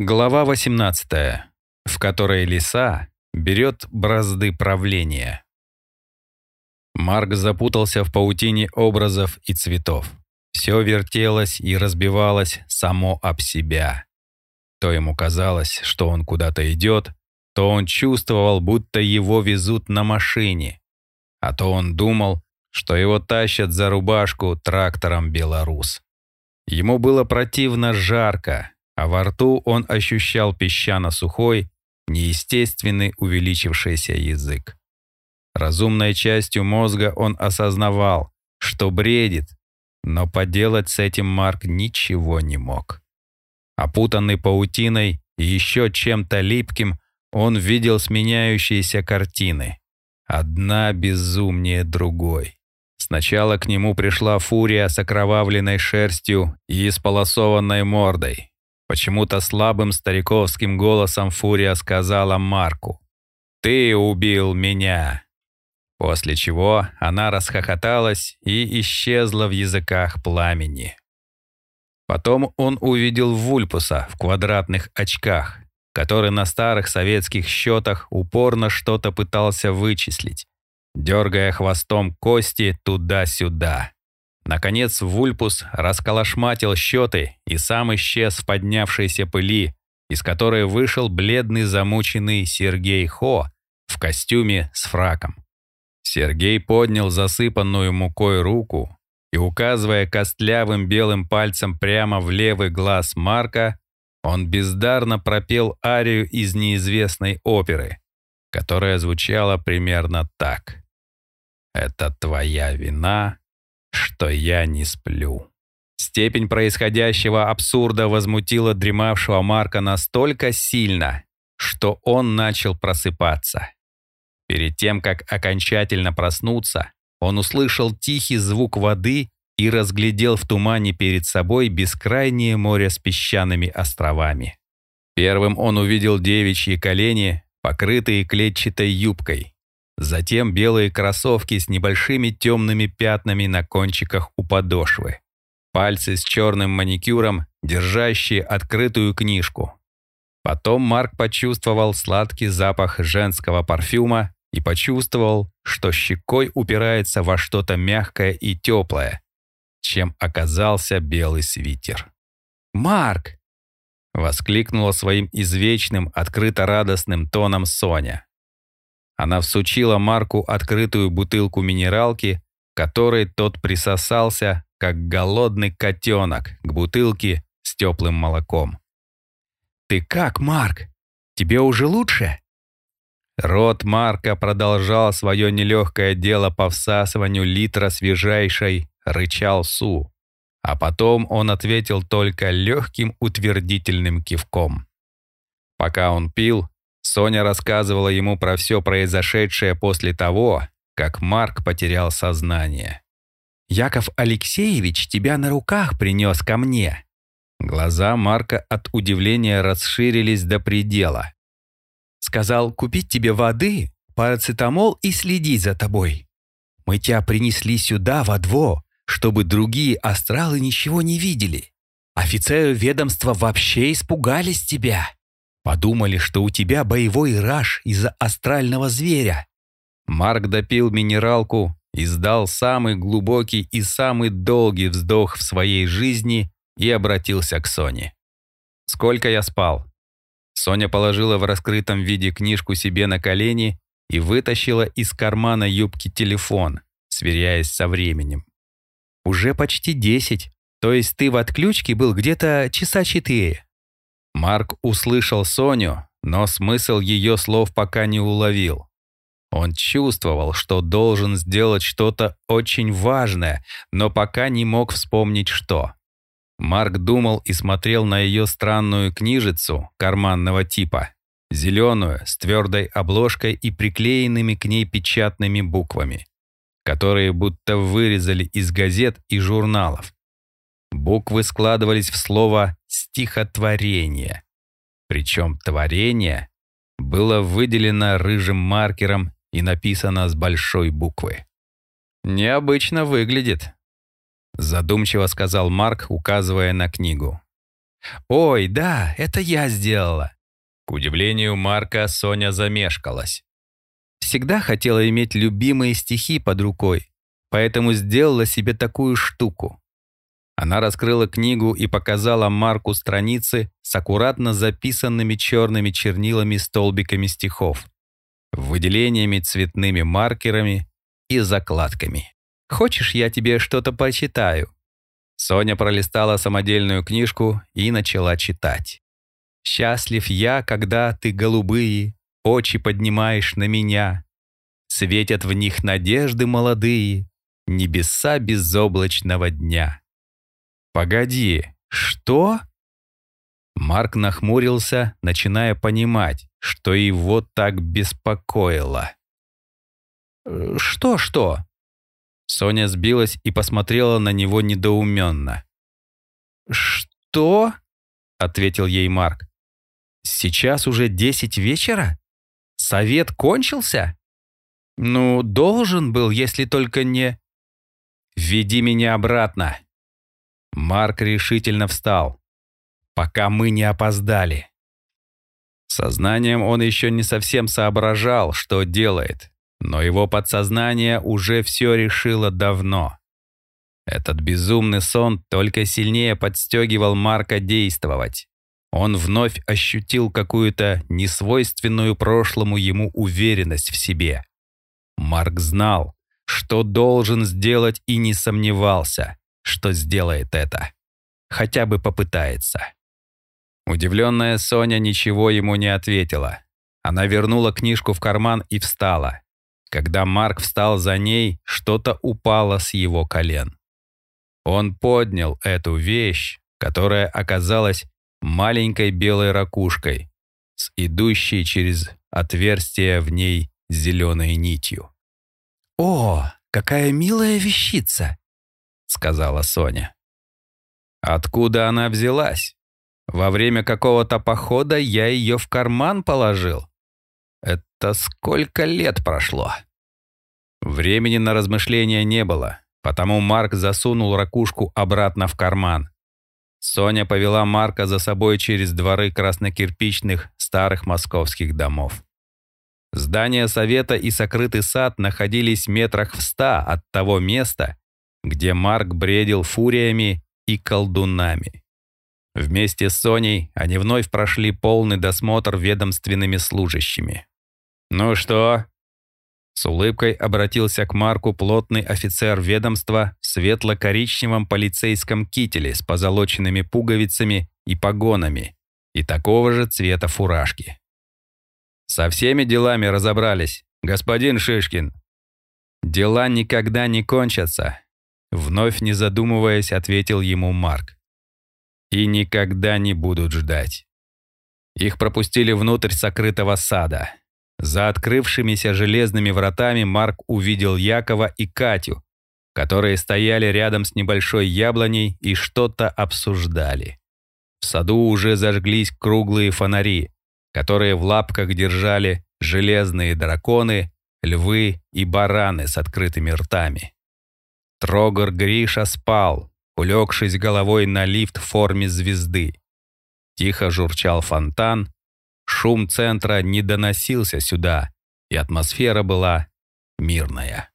Глава 18, в которой лиса берет бразды правления. Марк запутался в паутине образов и цветов. Все вертелось и разбивалось само об себя. То ему казалось, что он куда-то идет, то он чувствовал, будто его везут на машине, а то он думал, что его тащат за рубашку трактором «Беларус». Ему было противно жарко, а во рту он ощущал песчано-сухой, неестественный увеличившийся язык. Разумной частью мозга он осознавал, что бредит, но поделать с этим Марк ничего не мог. Опутанный паутиной и еще чем-то липким, он видел сменяющиеся картины. Одна безумнее другой. Сначала к нему пришла фурия с окровавленной шерстью и исполосованной мордой, Почему-то слабым стариковским голосом Фурия сказала Марку «Ты убил меня!» После чего она расхохоталась и исчезла в языках пламени. Потом он увидел Вульпуса в квадратных очках, который на старых советских счетах упорно что-то пытался вычислить, дергая хвостом кости туда-сюда. Наконец Вульпус расколошматил счеты и сам исчез в поднявшейся пыли, из которой вышел бледный замученный Сергей Хо в костюме с фраком. Сергей поднял засыпанную мукой руку и, указывая костлявым белым пальцем прямо в левый глаз Марка, он бездарно пропел арию из неизвестной оперы, которая звучала примерно так. «Это твоя вина, что я не сплю. Степень происходящего абсурда возмутила дремавшего Марка настолько сильно, что он начал просыпаться. Перед тем, как окончательно проснуться, он услышал тихий звук воды и разглядел в тумане перед собой бескрайнее море с песчаными островами. Первым он увидел девичьи колени, покрытые клетчатой юбкой, Затем белые кроссовки с небольшими темными пятнами на кончиках у подошвы. Пальцы с черным маникюром, держащие открытую книжку. Потом Марк почувствовал сладкий запах женского парфюма и почувствовал, что щекой упирается во что-то мягкое и теплое, чем оказался белый свитер. «Марк!» — воскликнула своим извечным, открыто радостным тоном Соня. Она всучила Марку открытую бутылку минералки, которой тот присосался, как голодный котенок, к бутылке с теплым молоком. «Ты как, Марк? Тебе уже лучше?» Рот Марка продолжал свое нелегкое дело по всасыванию литра свежайшей рычал Су, а потом он ответил только легким утвердительным кивком. Пока он пил, Соня рассказывала ему про все произошедшее после того, как Марк потерял сознание. «Яков Алексеевич тебя на руках принес ко мне». Глаза Марка от удивления расширились до предела. «Сказал купить тебе воды, парацетамол и следить за тобой. Мы тебя принесли сюда, во двор, чтобы другие астралы ничего не видели. Офицеры ведомства вообще испугались тебя. Подумали, что у тебя боевой раж из-за астрального зверя. Марк допил минералку, издал самый глубокий и самый долгий вздох в своей жизни и обратился к Соне. «Сколько я спал?» Соня положила в раскрытом виде книжку себе на колени и вытащила из кармана юбки телефон, сверяясь со временем. «Уже почти десять, то есть ты в отключке был где-то часа четыре. Марк услышал Соню, но смысл ее слов пока не уловил. Он чувствовал, что должен сделать что-то очень важное, но пока не мог вспомнить что. Марк думал и смотрел на ее странную книжицу карманного типа, зеленую, с твердой обложкой и приклеенными к ней печатными буквами, которые будто вырезали из газет и журналов. Буквы складывались в слово «стихотворение». Причем «творение» было выделено рыжим маркером и написано с большой буквы. «Необычно выглядит», — задумчиво сказал Марк, указывая на книгу. «Ой, да, это я сделала». К удивлению Марка, Соня замешкалась. Всегда хотела иметь любимые стихи под рукой, поэтому сделала себе такую штуку. Она раскрыла книгу и показала Марку страницы с аккуратно записанными черными чернилами столбиками стихов, выделениями цветными маркерами и закладками. «Хочешь, я тебе что-то прочитаю?» Соня пролистала самодельную книжку и начала читать. «Счастлив я, когда ты голубые, очи поднимаешь на меня. Светят в них надежды молодые, небеса безоблачного дня». «Погоди, что?» Марк нахмурился, начиная понимать, что его так беспокоило. «Что-что?» Соня сбилась и посмотрела на него недоуменно. «Что?» — ответил ей Марк. «Сейчас уже десять вечера? Совет кончился? Ну, должен был, если только не...» «Веди меня обратно!» Марк решительно встал. «Пока мы не опоздали». Сознанием он еще не совсем соображал, что делает, но его подсознание уже все решило давно. Этот безумный сон только сильнее подстегивал Марка действовать. Он вновь ощутил какую-то несвойственную прошлому ему уверенность в себе. Марк знал, что должен сделать и не сомневался, что сделает это. Хотя бы попытается. Удивленная Соня ничего ему не ответила. Она вернула книжку в карман и встала. Когда Марк встал за ней, что-то упало с его колен. Он поднял эту вещь, которая оказалась маленькой белой ракушкой с идущей через отверстие в ней зеленой нитью. «О, какая милая вещица!» — сказала Соня. «Откуда она взялась? Во время какого-то похода я ее в карман положил. Это сколько лет прошло?» Времени на размышления не было, потому Марк засунул ракушку обратно в карман. Соня повела Марка за собой через дворы краснокирпичных старых московских домов. Здание совета и сокрытый сад находились метрах в ста от того места, где Марк бредил фуриями и колдунами. Вместе с Соней они вновь прошли полный досмотр ведомственными служащими. «Ну что?» С улыбкой обратился к Марку плотный офицер ведомства в светло-коричневом полицейском кителе с позолоченными пуговицами и погонами и такого же цвета фуражки. «Со всеми делами разобрались, господин Шишкин?» «Дела никогда не кончатся», — вновь не задумываясь, ответил ему Марк. «И никогда не будут ждать». Их пропустили внутрь сокрытого сада. За открывшимися железными вратами Марк увидел Якова и Катю, которые стояли рядом с небольшой яблоней и что-то обсуждали. В саду уже зажглись круглые фонари, которые в лапках держали железные драконы, львы и бараны с открытыми ртами. Трогор Гриша спал, улегшись головой на лифт в форме звезды. Тихо журчал фонтан, Шум центра не доносился сюда, и атмосфера была мирная.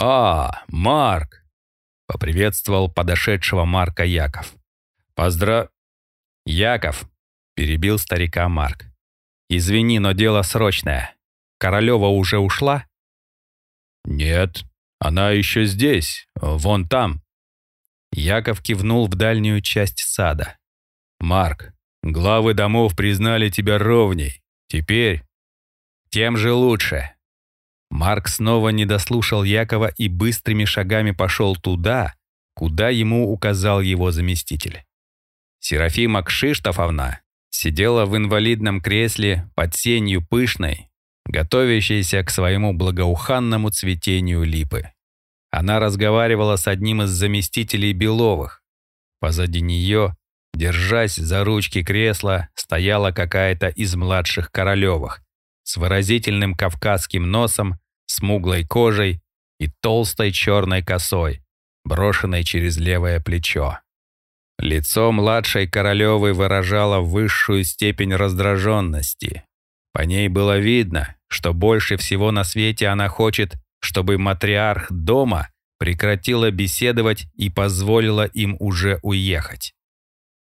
«А, Марк!» — поприветствовал подошедшего Марка Яков. «Поздра...» «Яков!» — перебил старика Марк. «Извини, но дело срочное. Королева уже ушла?» «Нет, она еще здесь, вон там». Яков кивнул в дальнюю часть сада. «Марк, Главы домов признали тебя ровней. Теперь тем же лучше. Марк снова не дослушал Якова и быстрыми шагами пошел туда, куда ему указал его заместитель. Серафима Кшиштофовна сидела в инвалидном кресле под сенью пышной, готовящейся к своему благоуханному цветению липы. Она разговаривала с одним из заместителей Беловых. Позади нее Держась за ручки кресла, стояла какая-то из младших Королевых с выразительным кавказским носом, смуглой кожей и толстой черной косой, брошенной через левое плечо. Лицо младшей Королевой выражало высшую степень раздраженности. По ней было видно, что больше всего на свете она хочет, чтобы матриарх дома прекратила беседовать и позволила им уже уехать.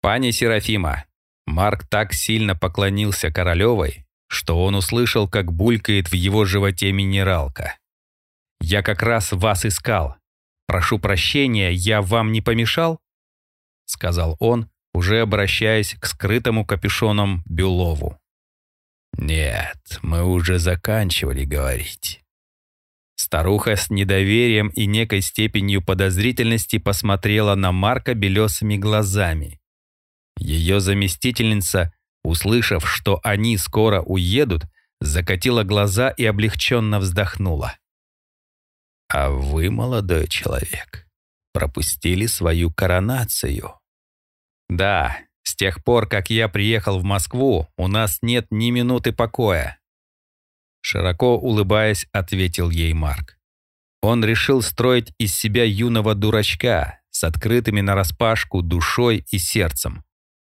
«Пани Серафима!» Марк так сильно поклонился Королевой, что он услышал, как булькает в его животе минералка. «Я как раз вас искал. Прошу прощения, я вам не помешал?» Сказал он, уже обращаясь к скрытому капюшоном Бюлову. «Нет, мы уже заканчивали говорить». Старуха с недоверием и некой степенью подозрительности посмотрела на Марка белесыми глазами. Ее заместительница, услышав, что они скоро уедут, закатила глаза и облегченно вздохнула. «А вы, молодой человек, пропустили свою коронацию». «Да, с тех пор, как я приехал в Москву, у нас нет ни минуты покоя. Широко улыбаясь, ответил ей Марк. Он решил строить из себя юного дурачка с открытыми нараспашку душой и сердцем,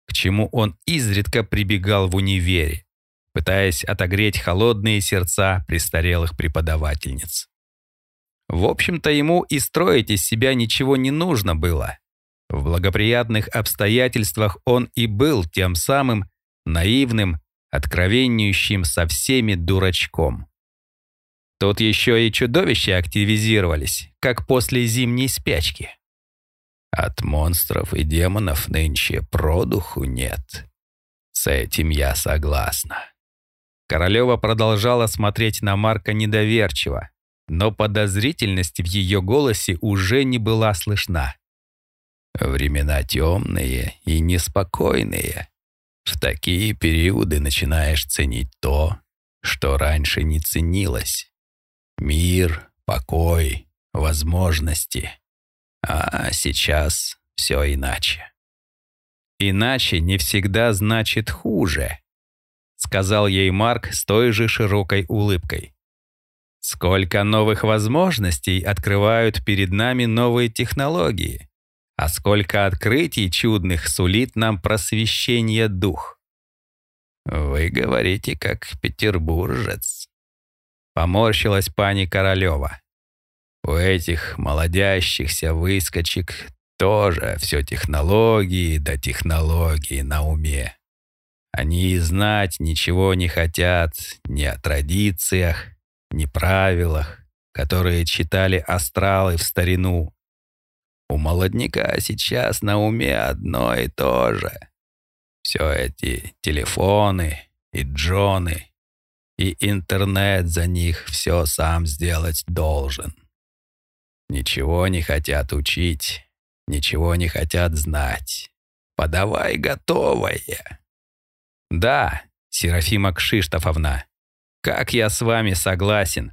к чему он изредка прибегал в универе, пытаясь отогреть холодные сердца престарелых преподавательниц. В общем-то, ему и строить из себя ничего не нужно было. В благоприятных обстоятельствах он и был тем самым наивным, откровенничающим со всеми дурачком. Тут еще и чудовища активизировались, как после зимней спячки. От монстров и демонов нынче продуху нет. С этим я согласна. Королева продолжала смотреть на Марка недоверчиво, но подозрительность в ее голосе уже не была слышна. Времена темные и неспокойные. В такие периоды начинаешь ценить то, что раньше не ценилось. Мир, покой, возможности. А сейчас все иначе. «Иначе не всегда значит хуже», — сказал ей Марк с той же широкой улыбкой. «Сколько новых возможностей открывают перед нами новые технологии. А сколько открытий чудных сулит нам просвещение дух. Вы говорите, как петербуржец. Поморщилась пани Королева. У этих молодящихся выскочек тоже все технологии да технологии на уме. Они и знать ничего не хотят ни о традициях, ни правилах, которые читали астралы в старину. У молодняка сейчас на уме одно и то же. Все эти телефоны и джоны, и интернет за них все сам сделать должен. Ничего не хотят учить, ничего не хотят знать. Подавай готовое. Да, Серафима Кшиштофовна, как я с вами согласен.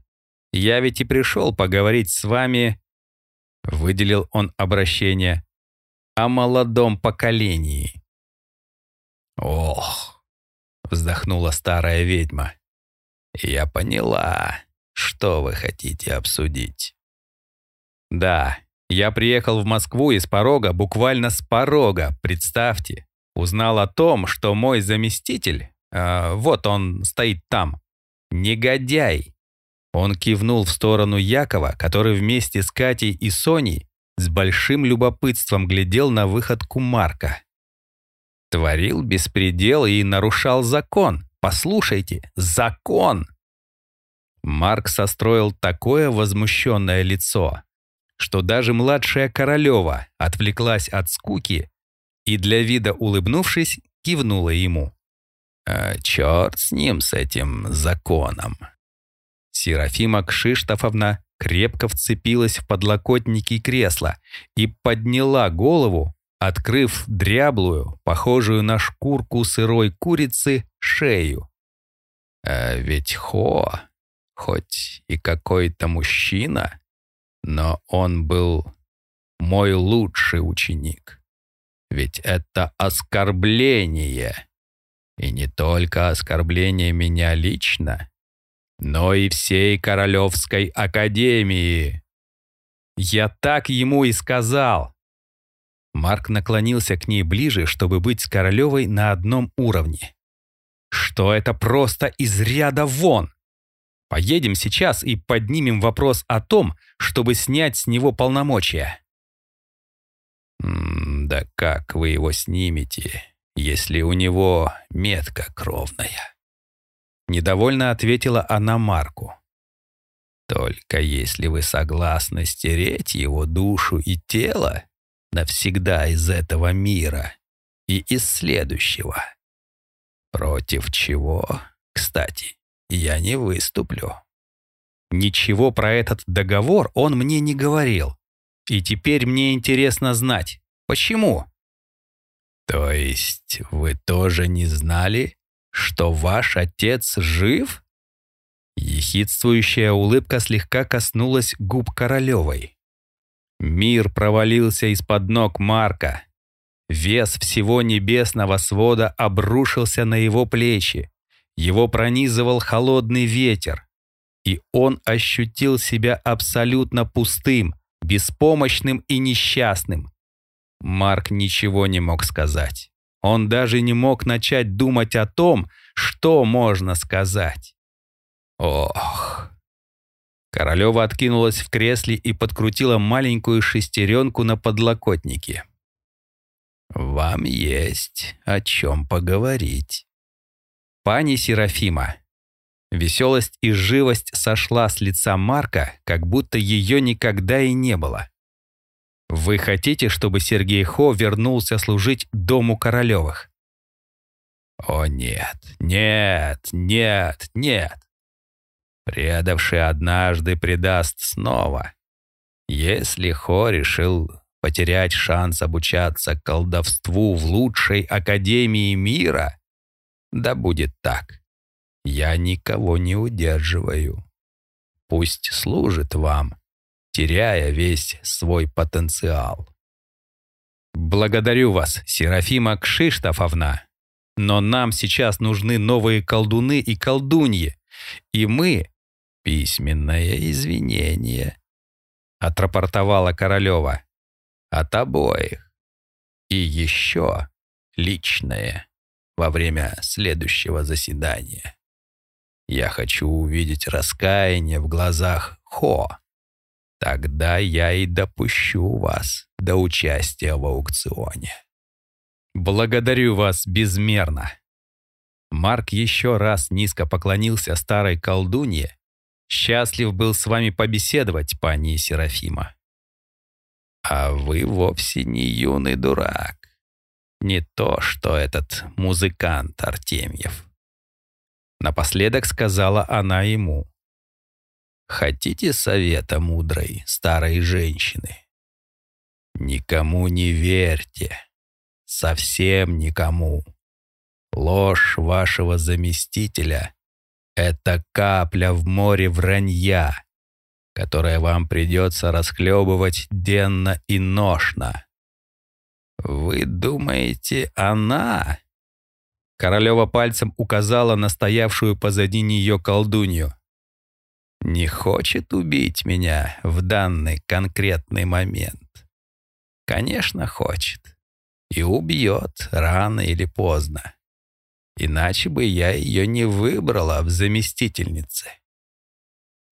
Я ведь и пришел поговорить с вами Выделил он обращение о молодом поколении. «Ох!» — вздохнула старая ведьма. «Я поняла, что вы хотите обсудить». «Да, я приехал в Москву из порога, буквально с порога, представьте. Узнал о том, что мой заместитель, э, вот он стоит там, негодяй, он кивнул в сторону Якова, который вместе с Катей и Соней с большим любопытством глядел на выходку Марка. Творил беспредел и нарушал закон. Послушайте, закон! Марк состроил такое возмущенное лицо, что даже младшая Королева отвлеклась от скуки и для вида улыбнувшись, кивнула ему. «А черт с ним, с этим законом. Серафима Кшиштофовна крепко вцепилась в подлокотники кресла и подняла голову, открыв дряблую, похожую на шкурку сырой курицы, шею. А ведь Хо, хоть и какой-то мужчина, но он был мой лучший ученик. Ведь это оскорбление. И не только оскорбление меня лично, но и всей Королевской Академии. Я так ему и сказал. Марк наклонился к ней ближе, чтобы быть с Королевой на одном уровне. Что это просто из ряда вон! Поедем сейчас и поднимем вопрос о том, чтобы снять с него полномочия. «Да как вы его снимете, если у него метка кровная?» Недовольно ответила она Марку. «Только если вы согласны стереть его душу и тело навсегда из этого мира и из следующего. Против чего, кстати, я не выступлю». Ничего про этот договор он мне не говорил. И теперь мне интересно знать, почему? То есть вы тоже не знали, что ваш отец жив? Ехидствующая улыбка слегка коснулась губ Королевой. Мир провалился из-под ног Марка. Вес всего небесного свода обрушился на его плечи. Его пронизывал холодный ветер. И он ощутил себя абсолютно пустым, беспомощным и несчастным. Марк ничего не мог сказать. Он даже не мог начать думать о том, что можно сказать. Ох. Королева откинулась в кресле и подкрутила маленькую шестеренку на подлокотнике. «Вам есть о чем поговорить». «Пани Серафима». Веселость и живость сошла с лица Марка, как будто ее никогда и не было. Вы хотите, чтобы Сергей Хо вернулся служить дому Королевых? О нет, нет, нет, нет. Предавший однажды предаст снова. Если Хо решил потерять шанс обучаться колдовству в лучшей академии мира, да будет так. Я никого не удерживаю. Пусть служит вам, теряя весь свой потенциал. Благодарю вас, Серафима Кшиштофовна, но нам сейчас нужны новые колдуны и колдуньи, и мы — письменное извинение, — отрапортовала Королева. От обоих. И еще личное во время следующего заседания. Я хочу увидеть раскаяние в глазах Хо. Тогда я и допущу вас до участия в аукционе. Благодарю вас безмерно. Марк еще раз низко поклонился старой колдунье. Счастлив был с вами побеседовать, пани Серафима. А вы вовсе не юный дурак. Не то, что этот музыкант Артемьев. Напоследок сказала она ему. Хотите совета мудрой старой женщины? Никому не верьте. Совсем никому. Ложь вашего заместителя — это капля в море вранья, которая вам придется расхлебывать денно и ношно. Вы думаете, она... Королева пальцем указала на стоявшую позади нее колдунью не хочет убить меня в данный конкретный момент. Конечно, хочет. И убьет рано или поздно. Иначе бы я ее не выбрала в заместительнице.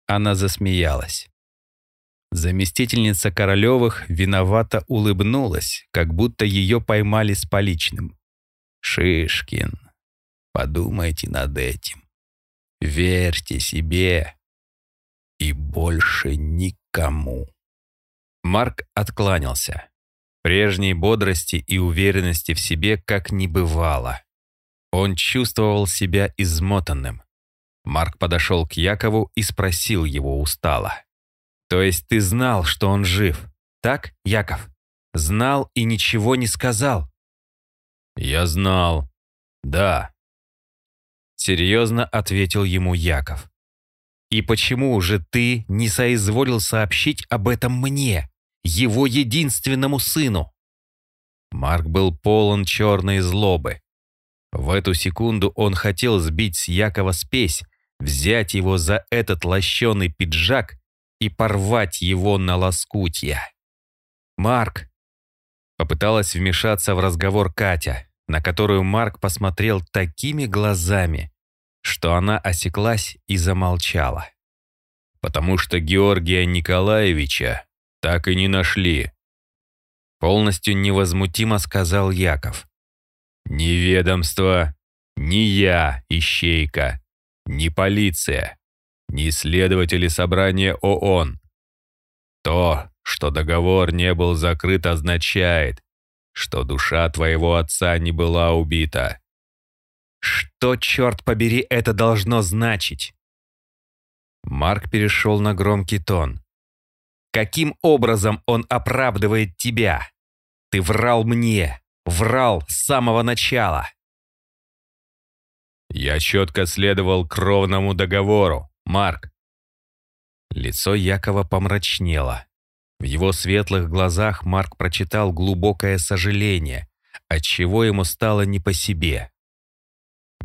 Она засмеялась. Заместительница Королевых виновато улыбнулась, как будто ее поймали с поличным. «Шишкин, подумайте над этим. Верьте себе, и больше никому. Марк откланялся. Прежней бодрости и уверенности в себе как не бывало. Он чувствовал себя измотанным. Марк подошел к Якову и спросил его устало. «То есть ты знал, что он жив, так, Яков? Знал и ничего не сказал?» «Я знал. Да». Серьезно ответил ему Яков. И почему же ты не соизволил сообщить об этом мне, его единственному сыну?» Марк был полон черной злобы. В эту секунду он хотел сбить с Якова спесь, взять его за этот лощеный пиджак и порвать его на лоскутья. «Марк!» Попыталась вмешаться в разговор Катя, на которую Марк посмотрел такими глазами, что она осеклась и замолчала. «Потому что Георгия Николаевича так и не нашли», полностью невозмутимо сказал Яков. «Ни ведомство, ни я, ищейка, ни полиция, ни следователи собрания ООН. То, что договор не был закрыт, означает, что душа твоего отца не была убита. Что, черт побери, это должно значить? Марк перешел на громкий тон. Каким образом он оправдывает тебя? Ты врал мне, врал с самого начала. Я четко следовал кровному договору, Марк. Лицо Якова помрачнело. В его светлых глазах Марк прочитал глубокое сожаление, отчего ему стало не по себе.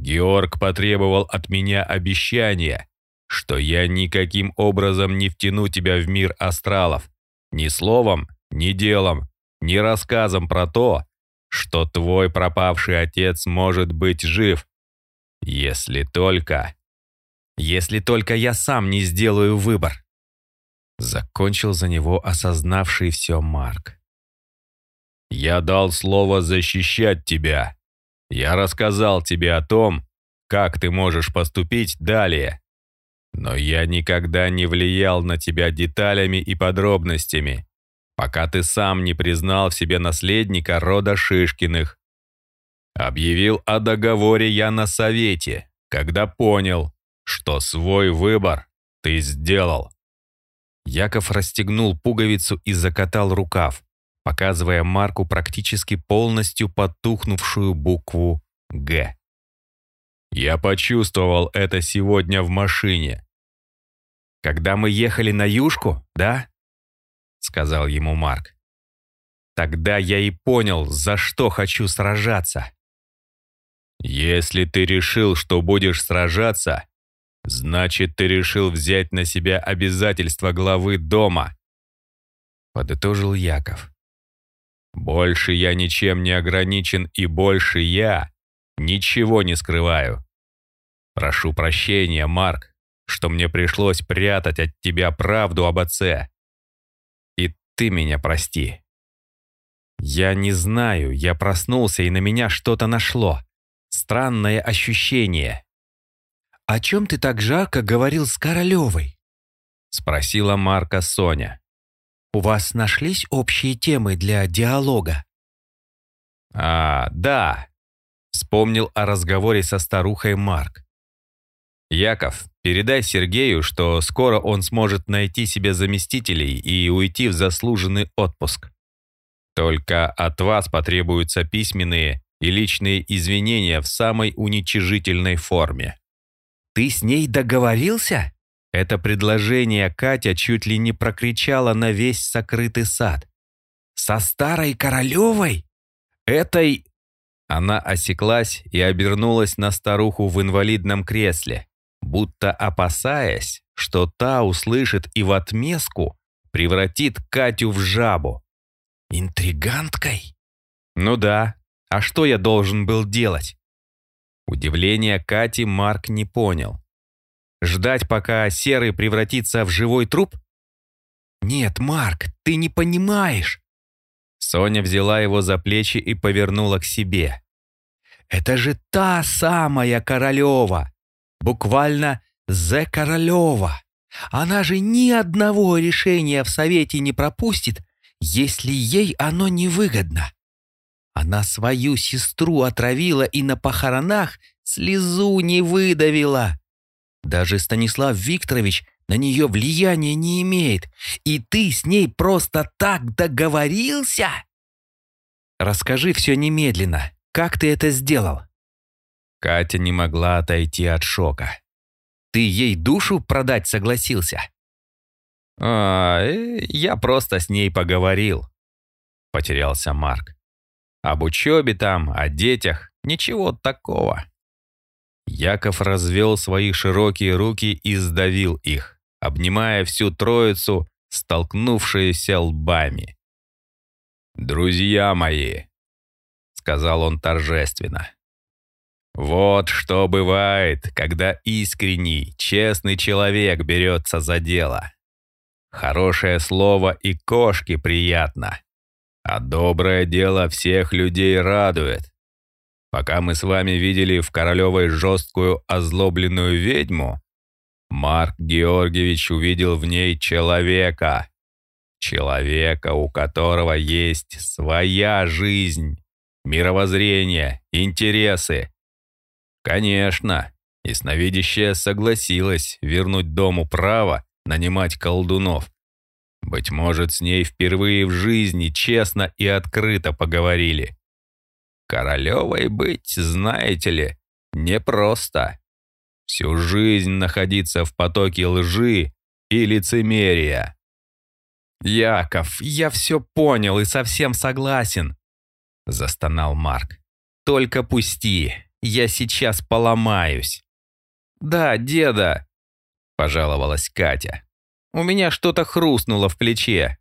Георг потребовал от меня обещания, что я никаким образом не втяну тебя в мир астралов, ни словом, ни делом, ни рассказом про то, что твой пропавший отец может быть жив, если только... Если только я сам не сделаю выбор. Закончил за него осознавший все Марк. Я дал слово защищать тебя. Я рассказал тебе о том, как ты можешь поступить далее. Но я никогда не влиял на тебя деталями и подробностями, пока ты сам не признал в себе наследника рода Шишкиных. Объявил о договоре я на совете, когда понял, что свой выбор ты сделал. Яков расстегнул пуговицу и закатал рукав, показывая Марку практически полностью потухнувшую букву «Г». Я почувствовал это сегодня в машине. Когда мы ехали на юшку, да? Сказал ему Марк. Тогда я и понял, за что хочу сражаться. Если ты решил, что будешь сражаться, значит, ты решил взять на себя обязательства главы дома. Подытожил Яков. Больше я ничем не ограничен и больше я Ничего не скрываю. Прошу прощения, Марк, что мне пришлось прятать от тебя правду об отце. И ты меня прости. Я не знаю, я проснулся, и на меня что-то нашло. Странное ощущение. «О чем ты так жарко говорил с Королевой?» Спросила Марка Соня. «У вас нашлись общие темы для диалога?» «А, да», Вспомнил о разговоре со старухой Марк. «Яков, передай Сергею, что скоро он сможет найти себе заместителей и уйти в заслуженный отпуск. Только от вас потребуются письменные и личные извинения в самой уничижительной форме». «Ты с ней договорился?» Это предложение Катя чуть ли не прокричала на весь сокрытый сад. «Со старой Королевой? Этой она осеклась и обернулась на старуху в инвалидном кресле, будто опасаясь, что та услышит и в отместку превратит Катю в жабу. «Интриганткой?» «Ну да. А что я должен был делать?» Удивление Кати Марк не понял. «Ждать, пока Серый превратится в живой труп?» «Нет, Марк, ты не понимаешь!» Соня взяла его за плечи и повернула к себе. Это же та самая Королева. Буквально «Зе Королева». Она же ни одного решения в Совете не пропустит, если ей оно невыгодно. Она свою сестру отравила и на похоронах слезу не выдавила. Даже Станислав Викторович на нее влияния не имеет, и ты с ней просто так договорился? Расскажи все немедленно, как ты это сделал?» Катя не могла отойти от шока. «Ты ей душу продать согласился?» «А, э, я просто с ней поговорил», — потерялся Марк. «Об учебе там, о детях, ничего такого». Яков развел свои широкие руки и сдавил их, обнимая всю троицу, столкнувшуюся лбами. «Друзья мои», — сказал он торжественно, «вот что бывает, когда искренний, честный человек берется за дело. Хорошее слово и кошке приятно, а доброе дело всех людей радует. Пока мы с вами видели в Королевой жесткую озлобленную ведьму, Марк Георгиевич увидел в ней человека. Человека, у которого есть своя жизнь, мировоззрение, интересы. Конечно, ясновидящая согласилась вернуть дому право нанимать колдунов. Быть может, с ней впервые в жизни честно и открыто поговорили. Королевой быть, знаете ли, непросто всю жизнь находиться в потоке лжи и лицемерия. «Яков, я все понял и совсем согласен», — застонал Марк. «Только пусти, я сейчас поломаюсь». «Да, деда», — пожаловалась Катя. «У меня что-то хрустнуло в плече».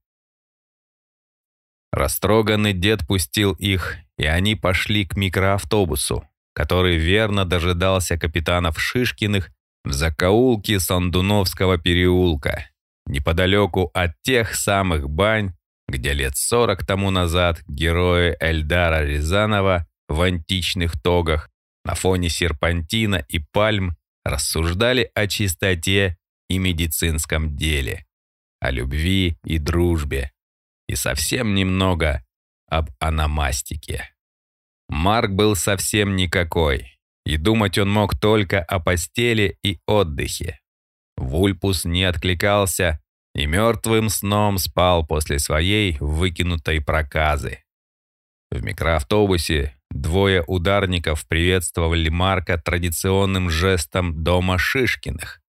Растроганный дед пустил их, и они пошли к микроавтобусу который верно дожидался капитанов Шишкиных в закоулке Сандуновского переулка, неподалеку от тех самых бань, где лет сорок тому назад герои Эльдара Рязанова в античных тогах на фоне серпантина и пальм рассуждали о чистоте и медицинском деле, о любви и дружбе, и совсем немного об аномастике. Марк был совсем никакой, и думать он мог только о постели и отдыхе. Вульпус не откликался и мертвым сном спал после своей выкинутой проказы. В микроавтобусе двое ударников приветствовали Марка традиционным жестом дома Шишкиных,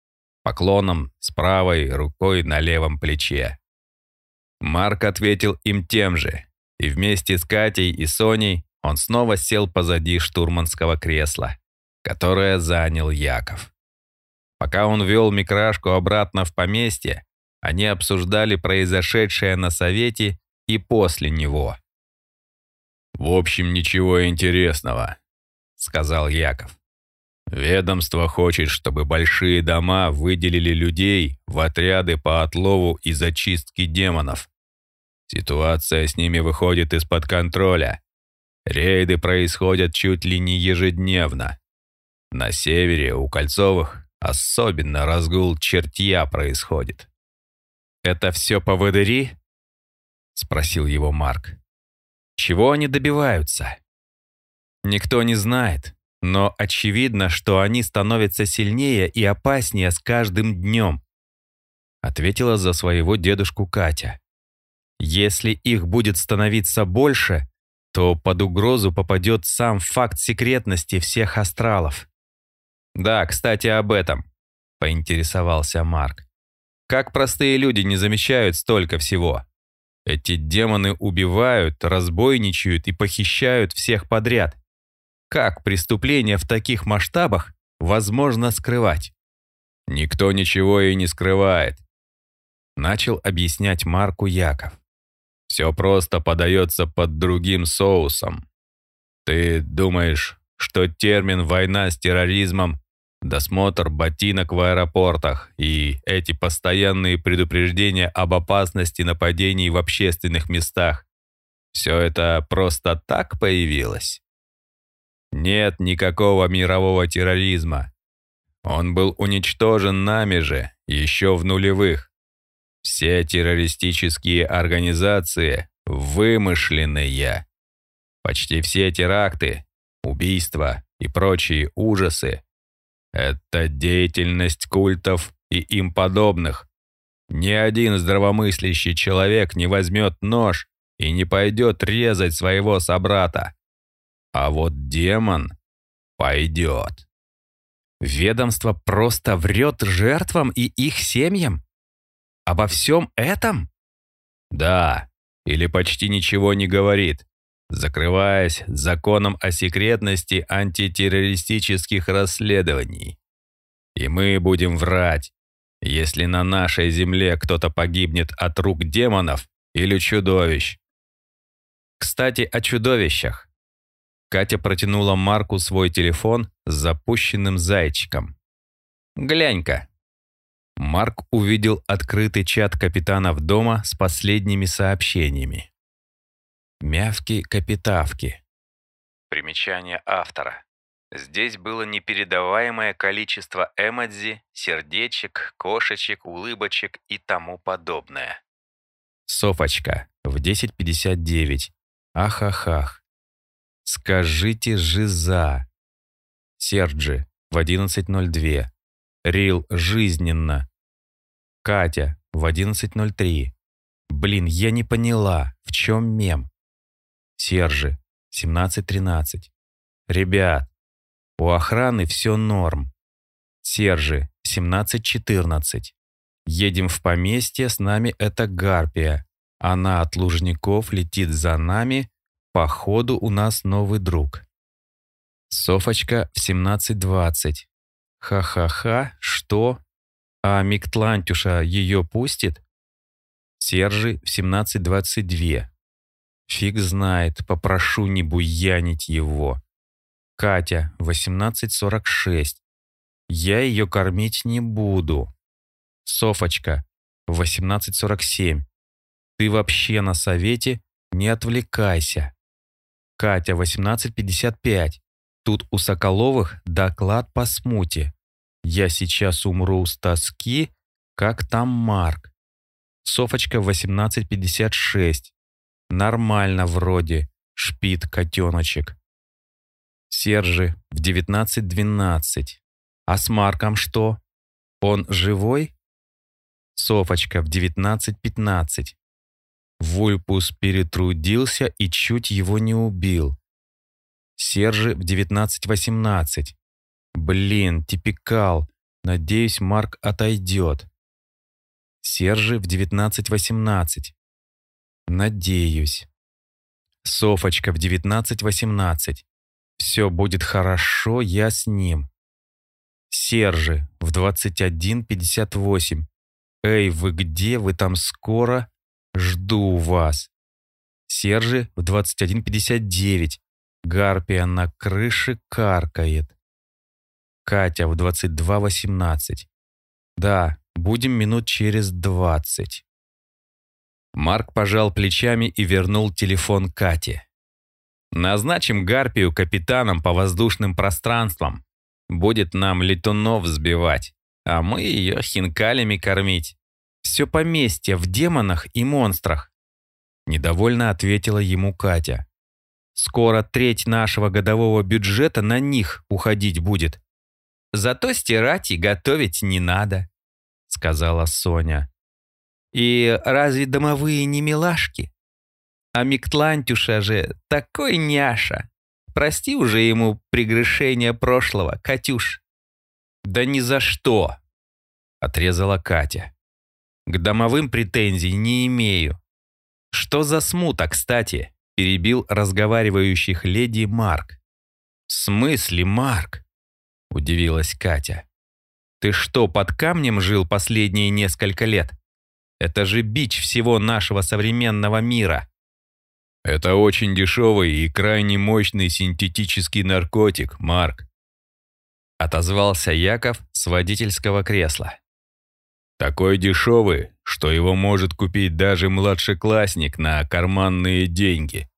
поклоном с правой рукой на левом плече. Марк ответил им тем же, и вместе с Катей и Соней он снова сел позади штурманского кресла, которое занял Яков. Пока он вел микрашку обратно в поместье, они обсуждали произошедшее на совете и после него. «В общем, ничего интересного», — сказал Яков. «Ведомство хочет, чтобы большие дома выделили людей в отряды по отлову и зачистке демонов. Ситуация с ними выходит из-под контроля, Рейды происходят чуть ли не ежедневно. На севере у Кольцовых особенно разгул чертья происходит. «Это все по ВДРИ?» — спросил его Марк. «Чего они добиваются?» «Никто не знает, но очевидно, что они становятся сильнее и опаснее с каждым днем», — ответила за своего дедушку Катя. «Если их будет становиться больше, то под угрозу попадет сам факт секретности всех астралов. «Да, кстати, об этом», — поинтересовался Марк. «Как простые люди не замечают столько всего? Эти демоны убивают, разбойничают и похищают всех подряд. Как преступление в таких масштабах возможно скрывать?» «Никто ничего и не скрывает», — начал объяснять Марку Яков. Все просто подается под другим соусом. Ты думаешь, что термин «война с терроризмом», досмотр ботинок в аэропортах и эти постоянные предупреждения об опасности нападений в общественных местах все это просто так появилось? Нет никакого мирового терроризма. Он был уничтожен нами же еще в нулевых. Все террористические организации вымышленные. Почти все теракты, убийства и прочие ужасы — это деятельность культов и им подобных. Ни один здравомыслящий человек не возьмет нож и не пойдет резать своего собрата. А вот демон пойдет. Ведомство просто врет жертвам и их семьям? Обо всем этом? Да, или почти ничего не говорит, закрываясь законом о секретности антитеррористических расследований. И мы будем врать, если на нашей земле кто-то погибнет от рук демонов или чудовищ. Кстати, о чудовищах. Катя протянула Марку свой телефон с запущенным зайчиком. «Глянь-ка». Марк увидел открытый чат капитанов дома с последними сообщениями. Мявки-капитавки. Примечание автора. Здесь было непередаваемое количество эмодзи, сердечек, кошечек, улыбочек и тому подобное. Софочка в 10.59. Ахахах. Скажите «жиза». Серджи в 11.02. Рил жизненно. Катя в 11.03. Блин, я не поняла, в чем мем. Сержи 17.13. Ребят, у охраны все норм. Сержи 17.14. Едем в поместье, с нами это Гарпия. Она от Лужников летит за нами. Походу у нас новый друг. Софочка в 17.20. Ха-ха-ха, что? А Миктлантюша ее пустит? Сержи в 17.22. Фиг знает, попрошу не буянить его. Катя, 18.46. Я ее кормить не буду. Софочка, 18.47. Ты вообще на совете не отвлекайся. Катя, 18.55. Тут у Соколовых доклад по смуте. Я сейчас умру с тоски, как там Марк. Софочка, 18.56. Нормально вроде, шпит котеночек. Сержи в 19.12. А с Марком что? Он живой? Софочка в 19.15. Вульпус перетрудился и чуть его не убил. Сержи в 19.18. Блин, типикал. Надеюсь, Марк отойдет. Сержи в 19.18. Надеюсь. Софочка в 19.18. Все будет хорошо, я с ним. Сержи в 21.58. Эй, вы где? Вы там скоро? Жду вас. Сержи в 21.59. Гарпия на крыше каркает. Катя в 22.18. Да, будем минут через 20. Марк пожал плечами и вернул телефон Кате. «Назначим Гарпию капитаном по воздушным пространствам. Будет нам летунов сбивать, а мы ее хинкалями кормить. Все поместье в демонах и монстрах», — недовольно ответила ему Катя. «Скоро треть нашего годового бюджета на них уходить будет. Зато стирать и готовить не надо», — сказала Соня. И разве домовые не милашки? А Миктлантюша же такой няша. Прости уже ему прегрешение прошлого, Катюш. Да ни за что, отрезала Катя. К домовым претензий не имею. Что за смута, кстати? Перебил разговаривающих леди Марк. В смысле, Марк? Удивилась Катя. Ты что, под камнем жил последние несколько лет? Это же бич всего нашего современного мира. Это очень дешевый и крайне мощный синтетический наркотик, Марк. Отозвался Яков с водительского кресла. Такой дешевый, что его может купить даже младшеклассник на карманные деньги.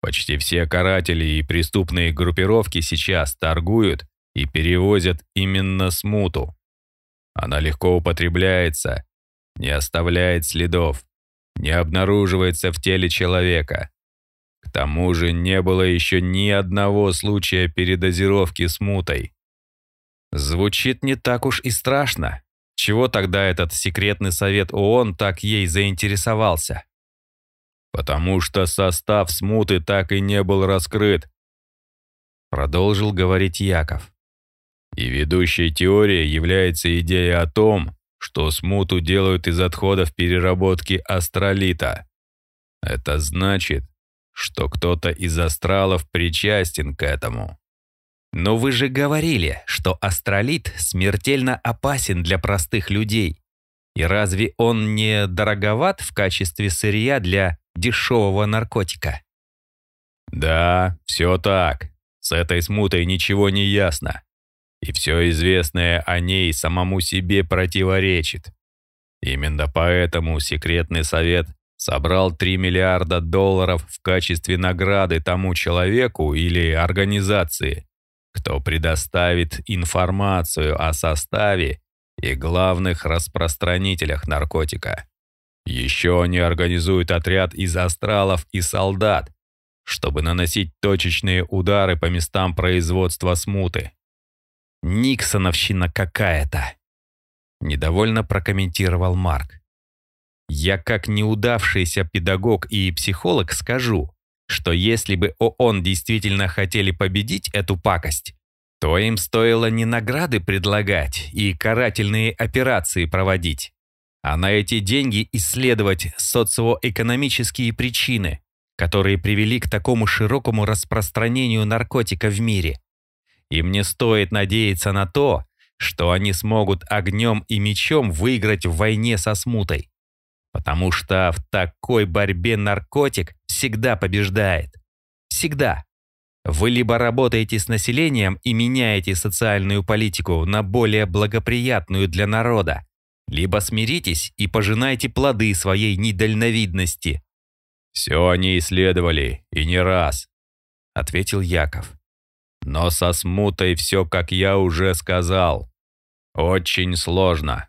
Почти все каратели и преступные группировки сейчас торгуют и перевозят именно смуту. Она легко употребляется не оставляет следов, не обнаруживается в теле человека. К тому же не было еще ни одного случая передозировки смутой. Звучит не так уж и страшно. Чего тогда этот секретный совет ООН так ей заинтересовался? Потому что состав смуты так и не был раскрыт. Продолжил говорить Яков. И ведущей теорией является идея о том, что смуту делают из отходов переработки астролита. Это значит, что кто-то из астралов причастен к этому. Но вы же говорили, что астролит смертельно опасен для простых людей. И разве он не дороговат в качестве сырья для дешевого наркотика? Да, все так. С этой смутой ничего не ясно. И все известное о ней самому себе противоречит. Именно поэтому секретный совет собрал 3 миллиарда долларов в качестве награды тому человеку или организации, кто предоставит информацию о составе и главных распространителях наркотика. Еще они организуют отряд из астралов и солдат, чтобы наносить точечные удары по местам производства смуты. «Никсоновщина какая-то!» Недовольно прокомментировал Марк. «Я как неудавшийся педагог и психолог скажу, что если бы ООН действительно хотели победить эту пакость, то им стоило не награды предлагать и карательные операции проводить, а на эти деньги исследовать социоэкономические причины, которые привели к такому широкому распространению наркотика в мире. Им не стоит надеяться на то, что они смогут огнем и мечом выиграть в войне со смутой. Потому что в такой борьбе наркотик всегда побеждает. Всегда. Вы либо работаете с населением и меняете социальную политику на более благоприятную для народа, либо смиритесь и пожинайте плоды своей недальновидности. «Все они исследовали, и не раз», — ответил Яков. «Но со смутой все, как я уже сказал. Очень сложно.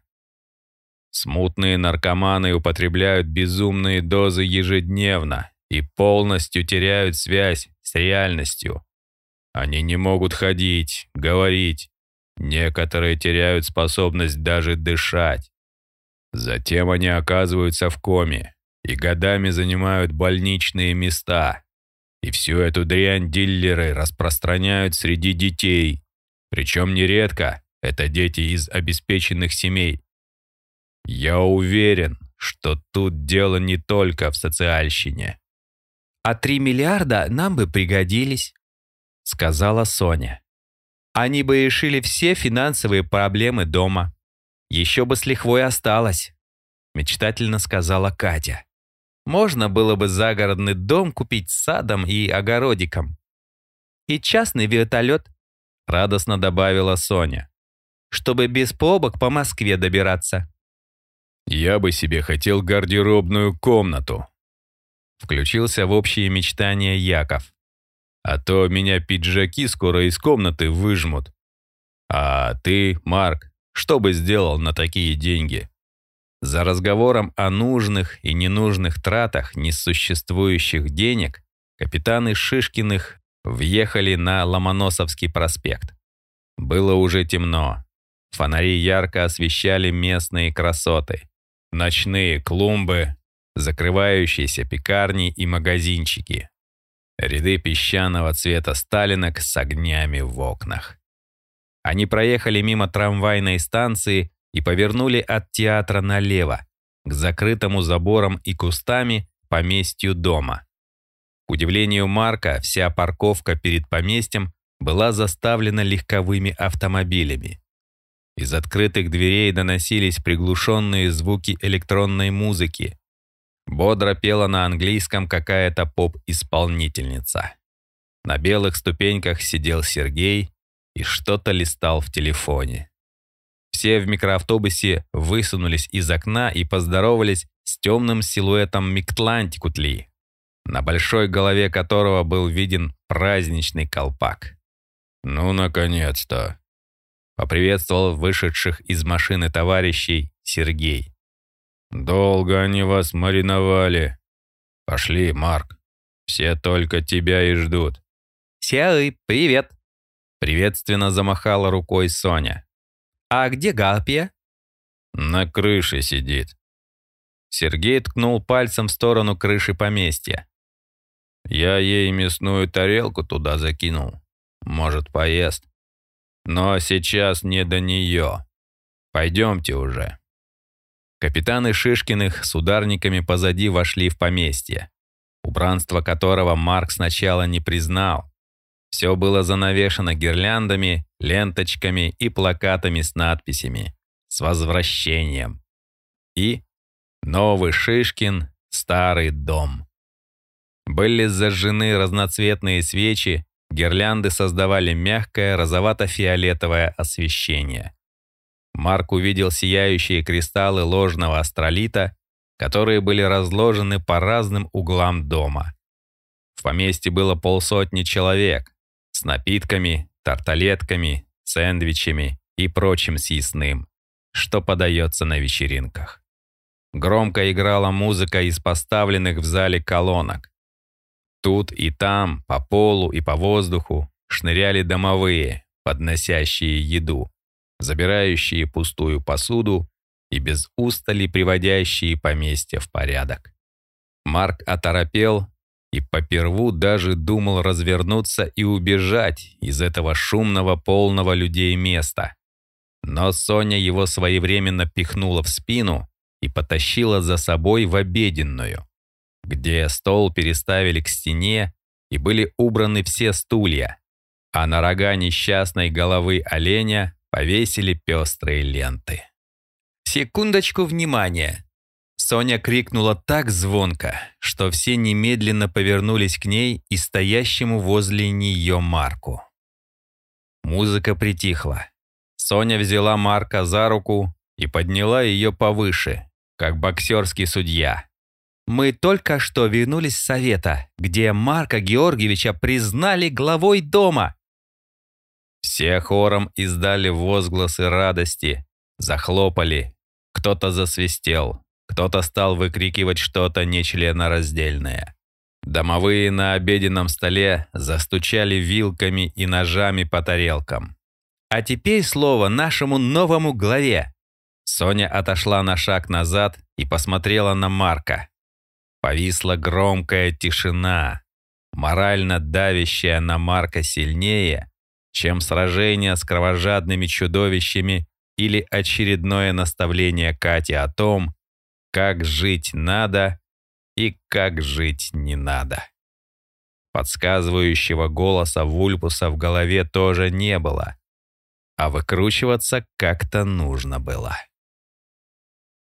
Смутные наркоманы употребляют безумные дозы ежедневно и полностью теряют связь с реальностью. Они не могут ходить, говорить, Некоторые теряют способность даже дышать. Затем они оказываются в коме и годами занимают больничные места. И всю эту дрянь диллеры распространяют среди детей. Причем нередко это дети из обеспеченных семей. Я уверен, что тут дело не только в социальщине. «А три миллиарда нам бы пригодились», — сказала Соня. Они бы решили все финансовые проблемы дома. Еще бы с лихвой осталось, мечтательно сказала Катя. Можно было бы загородный дом купить с садом и огородиком. И частный вертолет, радостно добавила Соня, чтобы без побок по Москве добираться. Я бы себе хотел гардеробную комнату. Включился в общие мечтания Яков. А то меня пиджаки скоро из комнаты выжмут. А ты, Марк, что бы сделал на такие деньги? За разговором о нужных и ненужных тратах несуществующих денег капитаны Шишкиных въехали на Ломоносовский проспект. Было уже темно. Фонари ярко освещали местные красоты. Ночные клумбы, закрывающиеся пекарни и магазинчики ряды песчаного цвета сталинок с огнями в окнах. Они проехали мимо трамвайной станции и повернули от театра налево, к закрытому забором и кустами поместью дома. К удивлению Марка, вся парковка перед поместьем была заставлена легковыми автомобилями. Из открытых дверей доносились приглушенные звуки электронной музыки, Бодро пела на английском какая-то поп-исполнительница. На белых ступеньках сидел Сергей и что-то листал в телефоне. Все в микроавтобусе высунулись из окна и поздоровались с темным силуэтом Миктлантикутли, на большой голове которого был виден праздничный колпак. «Ну, наконец-то!» — поприветствовал вышедших из машины товарищей Сергей. «Долго они вас мариновали. Пошли, Марк. Все только тебя и ждут». «Серый, привет!» Приветственно замахала рукой Соня. «А где Гарпия?» «На крыше сидит». Сергей ткнул пальцем в сторону крыши поместья. «Я ей мясную тарелку туда закинул. Может, поест. Но сейчас не до нее. Пойдемте уже». Капитаны Шишкиных с ударниками позади вошли в поместье, убранство которого Марк сначала не признал. Все было занавешено гирляндами, ленточками и плакатами с надписями «С возвращением» и «Новый Шишкин, старый дом». Были зажжены разноцветные свечи, гирлянды создавали мягкое розовато-фиолетовое освещение. Марк увидел сияющие кристаллы ложного астролита, которые были разложены по разным углам дома. В поместье было полсотни человек с напитками, тарталетками, сэндвичами и прочим съестным, что подается на вечеринках. Громко играла музыка из поставленных в зале колонок. Тут и там, по полу и по воздуху, шныряли домовые, подносящие еду, забирающие пустую посуду и без устали приводящие поместье в порядок. Марк оторопел и поперву даже думал развернуться и убежать из этого шумного, полного людей места. Но Соня его своевременно пихнула в спину и потащила за собой в обеденную, где стол переставили к стене и были убраны все стулья, а на рога несчастной головы оленя повесили пестрые ленты. «Секундочку внимания!» Соня крикнула так звонко, что все немедленно повернулись к ней и стоящему возле нее Марку. Музыка притихла. Соня взяла Марка за руку и подняла ее повыше, как боксерский судья. «Мы только что вернулись с совета, где Марка Георгиевича признали главой дома». Все хором издали возгласы радости, захлопали, кто-то засвистел, кто-то стал выкрикивать что-то нечленораздельное. Домовые на обеденном столе застучали вилками и ножами по тарелкам. А теперь слово нашему новому главе. Соня отошла на шаг назад и посмотрела на Марка. Повисла громкая тишина, морально давящая на Марка сильнее, чем сражение с кровожадными чудовищами или очередное наставление Кати о том, как жить надо и как жить не надо. Подсказывающего голоса Вульпуса в голове тоже не было, а выкручиваться как-то нужно было.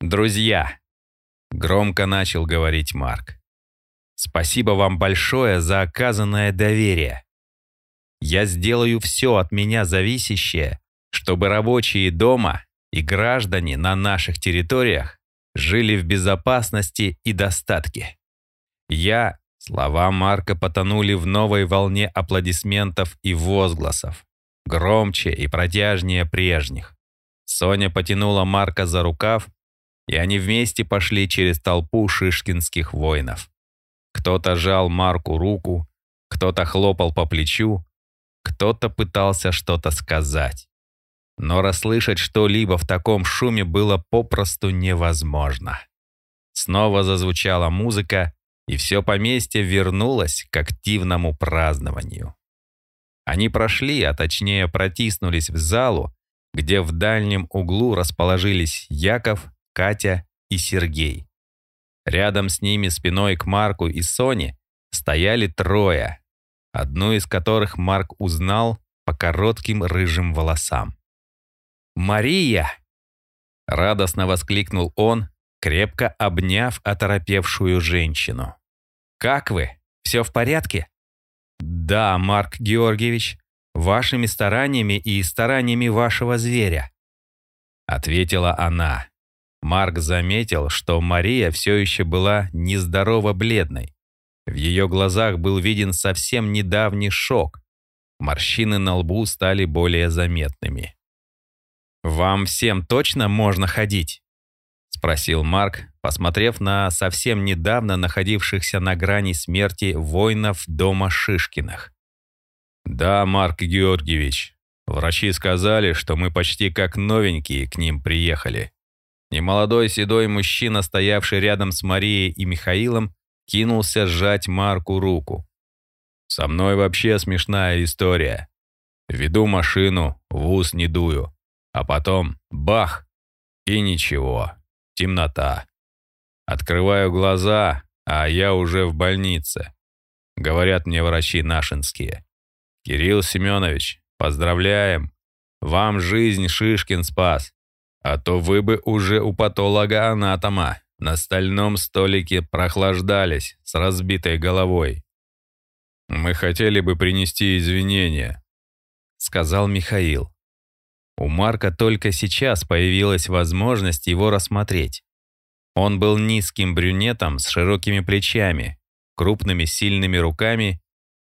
«Друзья», — громко начал говорить Марк, «спасибо вам большое за оказанное доверие. Я сделаю все от меня зависящее, чтобы рабочие дома и граждане на наших территориях жили в безопасности и достатке. Я, слова Марка потонули в новой волне аплодисментов и возгласов, громче и протяжнее прежних. Соня потянула Марка за рукав, и они вместе пошли через толпу шишкинских воинов. Кто-то жал Марку руку, кто-то хлопал по плечу, кто-то пытался что-то сказать но расслышать что-либо в таком шуме было попросту невозможно. Снова зазвучала музыка, и все поместье вернулось к активному празднованию. Они прошли, а точнее протиснулись в залу, где в дальнем углу расположились Яков, Катя и Сергей. Рядом с ними спиной к Марку и Соне стояли трое, одну из которых Марк узнал по коротким рыжим волосам. «Мария!» Радостно воскликнул он, крепко обняв оторопевшую женщину. «Как вы? Все в порядке?» «Да, Марк Георгиевич, вашими стараниями и стараниями вашего зверя», ответила она. Марк заметил, что Мария все еще была нездорово бледной. В ее глазах был виден совсем недавний шок. Морщины на лбу стали более заметными. «Вам всем точно можно ходить?» — спросил Марк, посмотрев на совсем недавно находившихся на грани смерти воинов дома Шишкиных. «Да, Марк Георгиевич, врачи сказали, что мы почти как новенькие к ним приехали». Немолодой седой мужчина, стоявший рядом с Марией и Михаилом, кинулся сжать Марку руку. «Со мной вообще смешная история. Веду машину, в ус не дую. А потом бах! И ничего. Темнота. Открываю глаза, а я уже в больнице. Говорят мне врачи нашинские. Кирилл Семенович, поздравляем. Вам жизнь Шишкин спас. А то вы бы уже у патолога-анатома на стальном столике прохлаждались с разбитой головой. «Мы хотели бы принести извинения», — сказал Михаил. У Марка только сейчас появилась возможность его рассмотреть. Он был низким брюнетом с широкими плечами, крупными сильными руками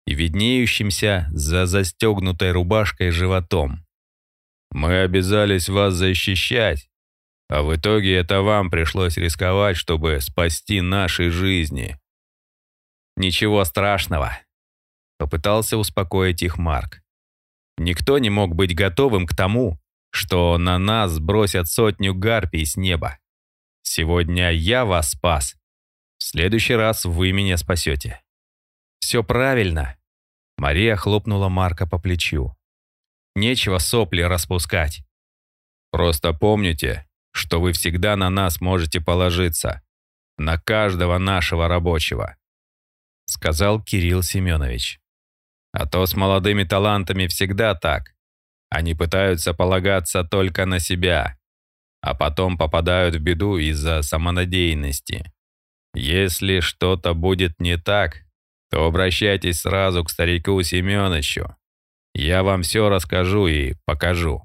и виднеющимся за застегнутой рубашкой животом. «Мы обязались вас защищать, а в итоге это вам пришлось рисковать, чтобы спасти наши жизни». «Ничего страшного», — попытался успокоить их Марк. «Никто не мог быть готовым к тому, что на нас бросят сотню гарпий с неба. Сегодня я вас спас. В следующий раз вы меня спасете. Все правильно. Мария хлопнула Марка по плечу. Нечего сопли распускать. Просто помните, что вы всегда на нас можете положиться. На каждого нашего рабочего. Сказал Кирилл Семенович. А то с молодыми талантами всегда так. Они пытаются полагаться только на себя, а потом попадают в беду из-за самонадеянности. Если что-то будет не так, то обращайтесь сразу к старику Семеновичу. Я вам все расскажу и покажу.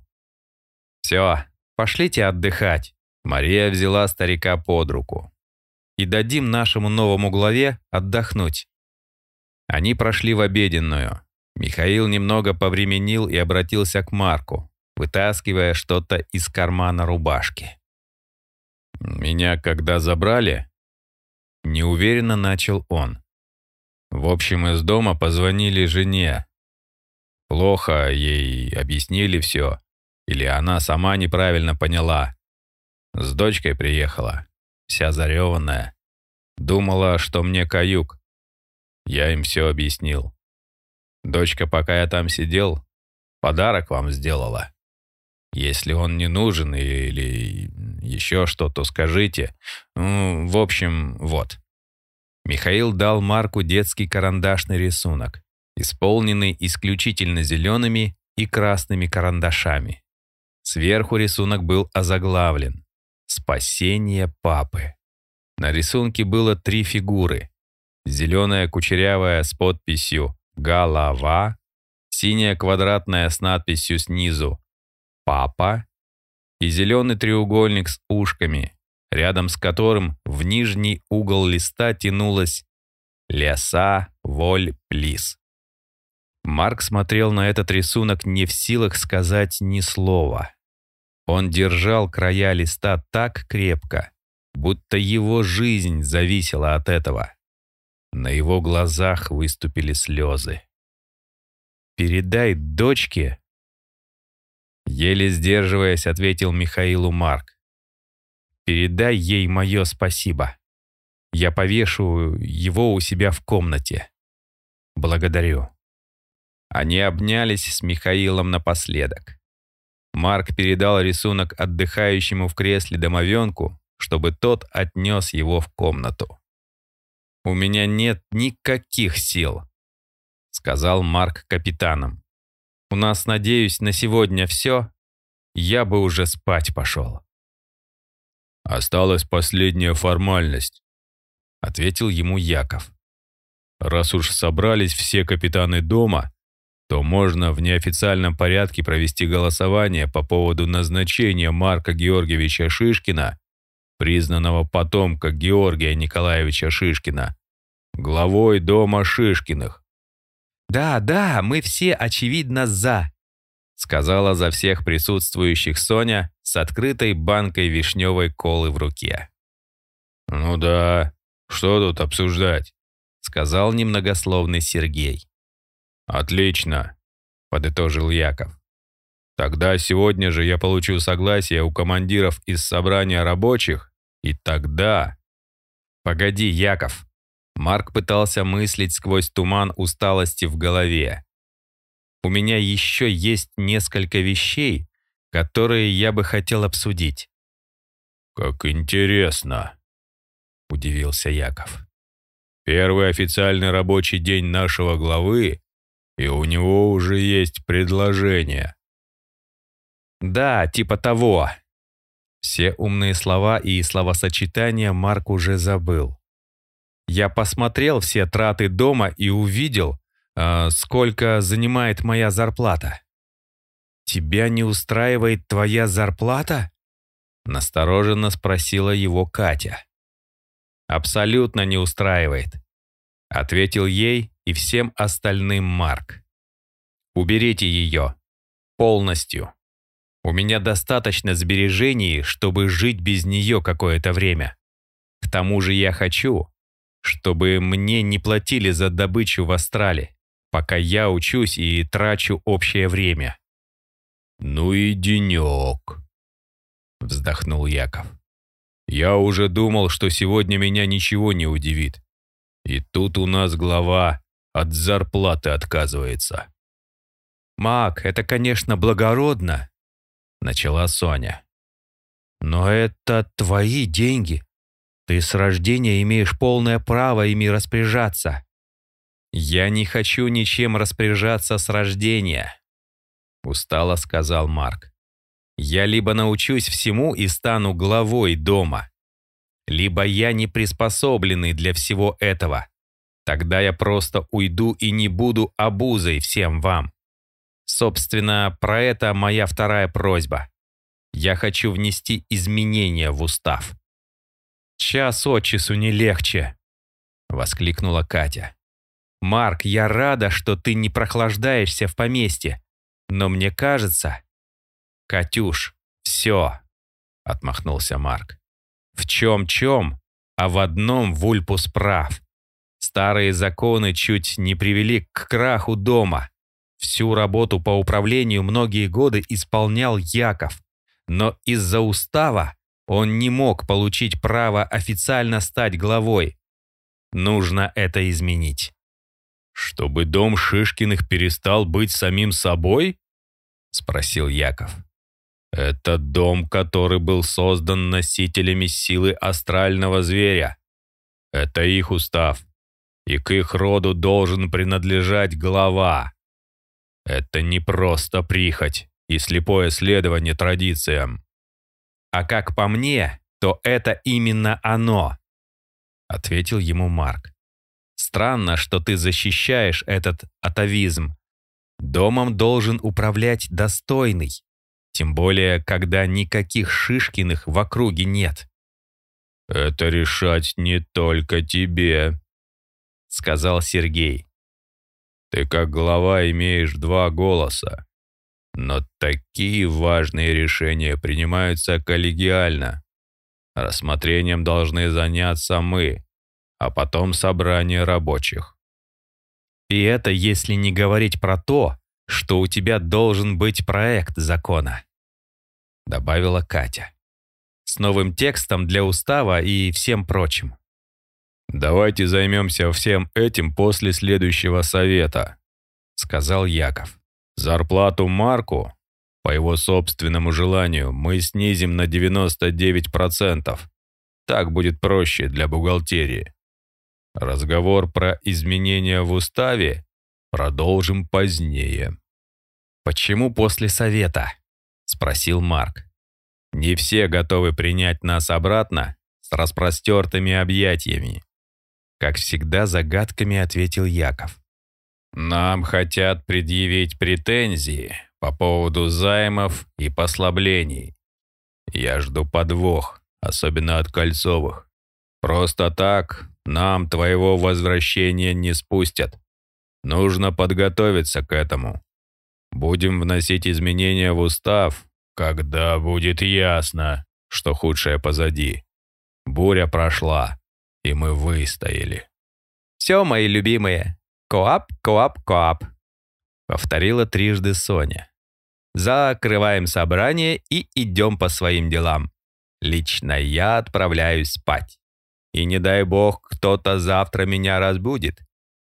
Все, пошлите отдыхать. Мария взяла старика под руку. И дадим нашему новому главе отдохнуть. Они прошли в обеденную. Михаил немного повременил и обратился к Марку, вытаскивая что-то из кармана рубашки. «Меня когда забрали?» Неуверенно начал он. В общем, из дома позвонили жене. Плохо ей объяснили все, или она сама неправильно поняла. С дочкой приехала, вся зареванная. Думала, что мне каюк. Я им все объяснил. Дочка, пока я там сидел, подарок вам сделала. Если он не нужен или еще что, то скажите. Ну, в общем, вот». Михаил дал Марку детский карандашный рисунок, исполненный исключительно зелеными и красными карандашами. Сверху рисунок был озаглавлен «Спасение папы». На рисунке было три фигуры. Зеленая кучерявая с подписью голова, синяя квадратная с надписью снизу «Папа» и зеленый треугольник с ушками, рядом с которым в нижний угол листа тянулась «Леса, воль, плиз». Марк смотрел на этот рисунок не в силах сказать ни слова. Он держал края листа так крепко, будто его жизнь зависела от этого. На его глазах выступили слезы. «Передай дочке...» Еле сдерживаясь, ответил Михаилу Марк. «Передай ей мое спасибо. Я повешу его у себя в комнате. Благодарю». Они обнялись с Михаилом напоследок. Марк передал рисунок отдыхающему в кресле домовенку, чтобы тот отнес его в комнату. «У меня нет никаких сил», — сказал Марк капитанам. «У нас, надеюсь, на сегодня все. Я бы уже спать пошел». «Осталась последняя формальность», — ответил ему Яков. «Раз уж собрались все капитаны дома, то можно в неофициальном порядке провести голосование по поводу назначения Марка Георгиевича Шишкина признанного потомка Георгия Николаевича Шишкина, главой дома Шишкиных. «Да, да, мы все, очевидно, за», сказала за всех присутствующих Соня с открытой банкой вишневой колы в руке. «Ну да, что тут обсуждать?» сказал немногословный Сергей. «Отлично», — подытожил Яков. Тогда сегодня же я получу согласие у командиров из собрания рабочих, и тогда... Погоди, Яков. Марк пытался мыслить сквозь туман усталости в голове. У меня еще есть несколько вещей, которые я бы хотел обсудить. Как интересно, удивился Яков. Первый официальный рабочий день нашего главы, и у него уже есть предложение. «Да, типа того». Все умные слова и словосочетания Марк уже забыл. Я посмотрел все траты дома и увидел, э, сколько занимает моя зарплата. «Тебя не устраивает твоя зарплата?» Настороженно спросила его Катя. «Абсолютно не устраивает», — ответил ей и всем остальным Марк. «Уберите ее. Полностью. У меня достаточно сбережений, чтобы жить без нее какое-то время. К тому же я хочу, чтобы мне не платили за добычу в Астрале, пока я учусь и трачу общее время». «Ну и денек», — вздохнул Яков. «Я уже думал, что сегодня меня ничего не удивит. И тут у нас глава от зарплаты отказывается». «Мак, это, конечно, благородно», — начала Соня. «Но это твои деньги. Ты с рождения имеешь полное право ими распоряжаться». «Я не хочу ничем распоряжаться с рождения», — устало сказал Марк. «Я либо научусь всему и стану главой дома, либо я не приспособленный для всего этого. Тогда я просто уйду и не буду обузой всем вам. Собственно, про это моя вторая просьба. Я хочу внести изменения в устав. «Час от часу не легче», — воскликнула Катя. «Марк, я рада, что ты не прохлаждаешься в поместье, но мне кажется...» «Катюш, все», — отмахнулся Марк. «В чем-чем, а в одном Вульпус прав. Старые законы чуть не привели к краху дома. Всю работу по управлению многие годы исполнял Яков, но из-за устава он не мог получить право официально стать главой. Нужно это изменить. «Чтобы дом Шишкиных перестал быть самим собой?» — спросил Яков. «Это дом, который был создан носителями силы астрального зверя. Это их устав, и к их роду должен принадлежать глава. Это не просто прихоть и слепое следование традициям. А как по мне, то это именно оно, ответил ему Марк. Странно, что ты защищаешь этот атовизм. Домом должен управлять достойный, тем более, когда никаких Шишкиных в округе нет. «Это решать не только тебе», — сказал Сергей. Ты как глава имеешь два голоса. Но такие важные решения принимаются коллегиально. Рассмотрением должны заняться мы, а потом собрание рабочих. И это если не говорить про то, что у тебя должен быть проект закона, добавила Катя. С новым текстом для устава и всем прочим. «Давайте займемся всем этим после следующего совета», — сказал Яков. «Зарплату Марку, по его собственному желанию, мы снизим на 99%. Так будет проще для бухгалтерии. Разговор про изменения в уставе продолжим позднее». «Почему после совета?» — спросил Марк. «Не все готовы принять нас обратно с распростертыми объятиями. Как всегда, загадками ответил Яков. «Нам хотят предъявить претензии по поводу займов и послаблений. Я жду подвох, особенно от Кольцовых. Просто так нам твоего возвращения не спустят. Нужно подготовиться к этому. Будем вносить изменения в устав, когда будет ясно, что худшее позади. Буря прошла и мы выстояли. «Все, мои любимые, коап, коап, коап», — повторила трижды Соня. «Закрываем собрание и идем по своим делам. Лично я отправляюсь спать. И не дай бог, кто-то завтра меня разбудит».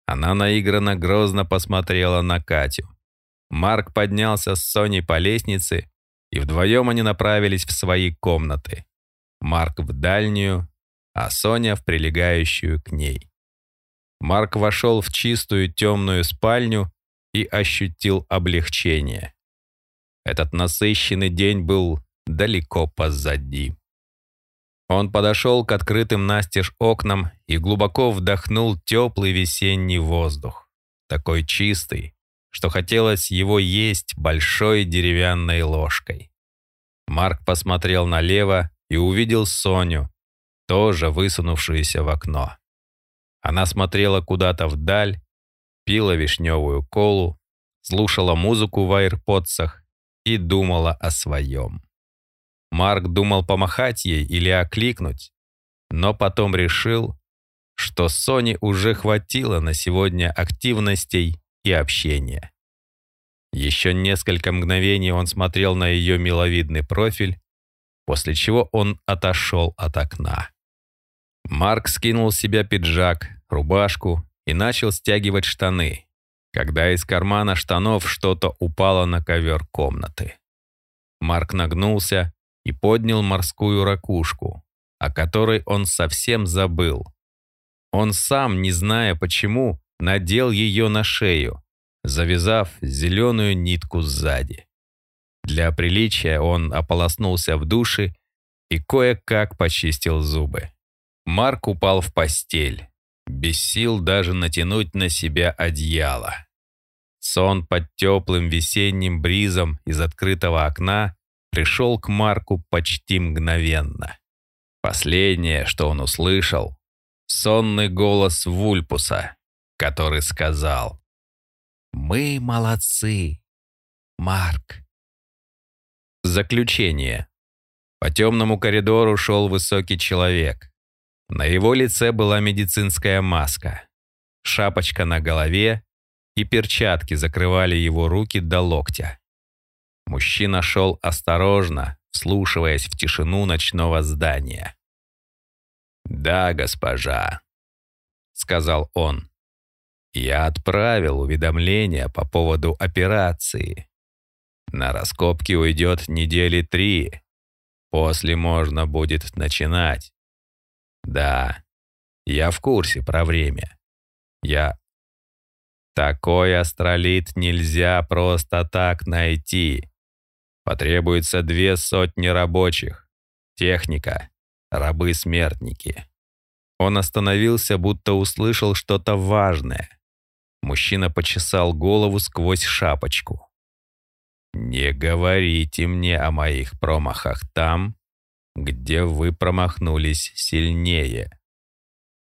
Она наигранно грозно посмотрела на Катю. Марк поднялся с Соней по лестнице, и вдвоем они направились в свои комнаты. Марк в дальнюю, а Соня в прилегающую к ней. Марк вошел в чистую темную спальню и ощутил облегчение. Этот насыщенный день был далеко позади. Он подошел к открытым настежь окнам и глубоко вдохнул теплый весенний воздух, такой чистый, что хотелось его есть большой деревянной ложкой. Марк посмотрел налево и увидел Соню, тоже высунувшуюся в окно. Она смотрела куда-то вдаль, пила вишневую колу, слушала музыку в айрподсах и думала о своем. Марк думал помахать ей или окликнуть, но потом решил, что Соне уже хватило на сегодня активностей и общения. Еще несколько мгновений он смотрел на ее миловидный профиль, после чего он отошел от окна. Марк скинул с себя пиджак, рубашку и начал стягивать штаны, когда из кармана штанов что-то упало на ковер комнаты. Марк нагнулся и поднял морскую ракушку, о которой он совсем забыл. Он сам, не зная почему, надел ее на шею, завязав зеленую нитку сзади. Для приличия он ополоснулся в душе и кое-как почистил зубы. Марк упал в постель, без сил даже натянуть на себя одеяло. Сон под теплым весенним бризом из открытого окна пришел к Марку почти мгновенно. Последнее, что он услышал, сонный голос Вульпуса, который сказал «Мы молодцы, Марк». Заключение. По темному коридору шел высокий человек. На его лице была медицинская маска. Шапочка на голове и перчатки закрывали его руки до локтя. Мужчина шел осторожно, вслушиваясь в тишину ночного здания. «Да, госпожа», — сказал он. «Я отправил уведомление по поводу операции. На раскопки уйдет недели три. После можно будет начинать. Да, я в курсе про время. Я... Такой астролит нельзя просто так найти. Потребуется две сотни рабочих. Техника. Рабы-смертники. Он остановился, будто услышал что-то важное. Мужчина почесал голову сквозь шапочку. «Не говорите мне о моих промахах там, где вы промахнулись сильнее.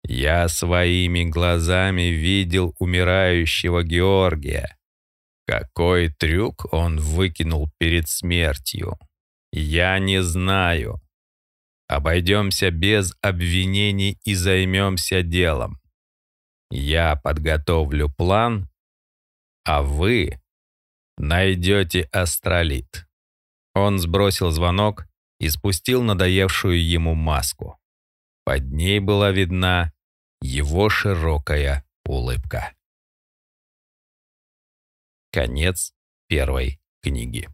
Я своими глазами видел умирающего Георгия. Какой трюк он выкинул перед смертью. Я не знаю. Обойдемся без обвинений и займемся делом. Я подготовлю план, а вы найдете астролит. Он сбросил звонок и спустил надоевшую ему маску. Под ней была видна его широкая улыбка. Конец первой книги.